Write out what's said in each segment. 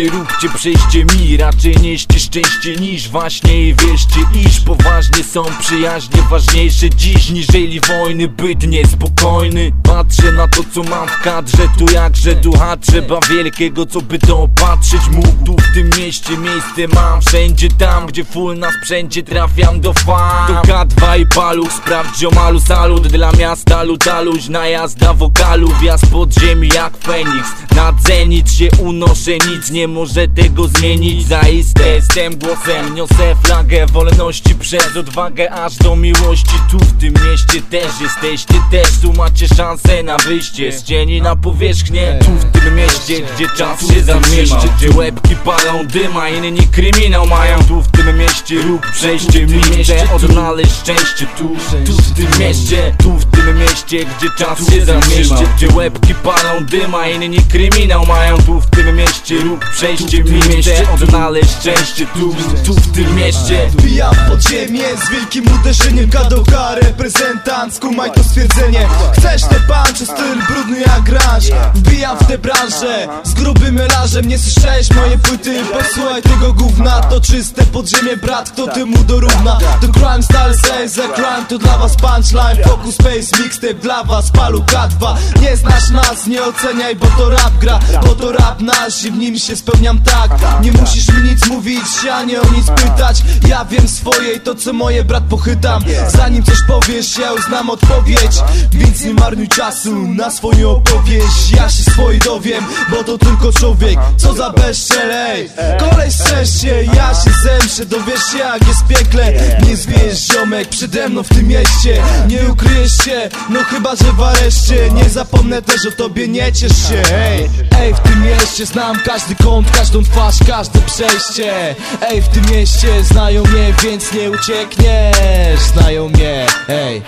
mieście Róbcie przejście mi, raczej nieście szczęście niż właśnie I wierzcie, iż poważnie są przyjaźnie Ważniejsze dziś niżeli wojny Byt niespokojny. Patrzę na to co mam w kadrze Tu jakże ducha trzeba wielkiego co by to opatrzyć mógł. Tu w tym mieście miejsce mam Wszędzie tam gdzie full na sprzęcie trafiam do fan To K2 i paluch sprawdź ziomalu salut. Dla miasta lutaluź najazda wokalu Wjazd pod ziemi jak Feniks. Na zenit się unoszę nic nie może tego zmienić Zaiste. Jestem głosem Niosę flagę wolności przez odwagę aż do miłości. Tu w tym mieście też jesteście też Tu macie szansę na wyjście. Z cieni na powierzchnię Tu w tym mieście gdzie czas się zamieszczy Gdzie łebki palą dyma inni kryminał mają. Tu w tym mieście rób przejście mi Chcę odnaleźć szczęście. Tu Tu w tym mieście Tu w tym mieście gdzie czas się zamieszczy Gdzie łebki palą dyma inni kryminał mają. Tu w tym mieście rób przejście mi Chcę odnaleźć szczęście tu Tu w tym mieście. Wbijam w podziemie z wielkim uderzeniem Kadoka reprezentant, skumaj to stwierdzenie. Chcesz te punch, styl brudny jak grunge Wbijam w tę branżę z grubym melarzem Nie słyszałeś moje płyty, posłuchaj tego gówna To czyste podziemie, brat, kto temu dorówna. To crime style say, za crime to dla was punchline. Focus space, mixtape dla was, palu K2 Nie znasz nas, nie oceniaj, bo to rap gra. Bo to rap nasz i w nim się spełniam tak. Nie musisz mi nic mówić, ani o nic pytać. Ja wiem swoje i to co moje brat pochytam. Zanim coś powiesz, ja już znam odpowiedź Więc nie marnuj czasu na swoją opowieść. Ja się swoi dowiem, bo to tylko człowiek. Co za bezczel, ej Koleś strzeż się, ja się zemszę. Dowiesz się jak jest piekle. Nie zwieś ziomek przede mną w tym mieście. Nie ukryjesz się, no chyba że w areszcie. Nie zapomnę też o tobie, nie ciesz się, ej. Ej, w tym mieście znam każdy kąt, każdą twarz, każde przejście. Ej, w tym mieście znają mnie, więc nie uciekniesz. Znają mnie, ej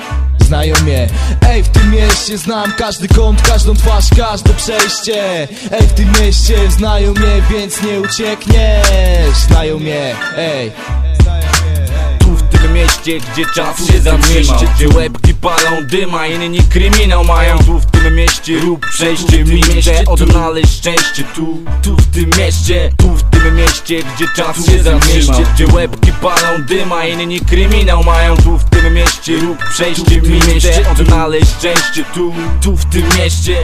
Znają mnie. Ej, w tym mieście znam każdy kąt, każdą twarz, każde przejście. Ej, w tym mieście znają mnie, więc nie uciekniesz. Znają mnie, ej mieście, gdzie czas się zamieści Gdzie łebki palą dyma, inni kryminał mają Tu w tym mieście. Rób przejście mi Chcę odnaleźć szczęście. Tu Tu w tym mieście, tu w tym mieście Gdzie czas się zamieści. Gdzie łebki palą dyma, inni kryminał mają Tu w tym mieście. Rób przejście mi Chcę odnaleźć szczęście. Tu Tu w tym mieście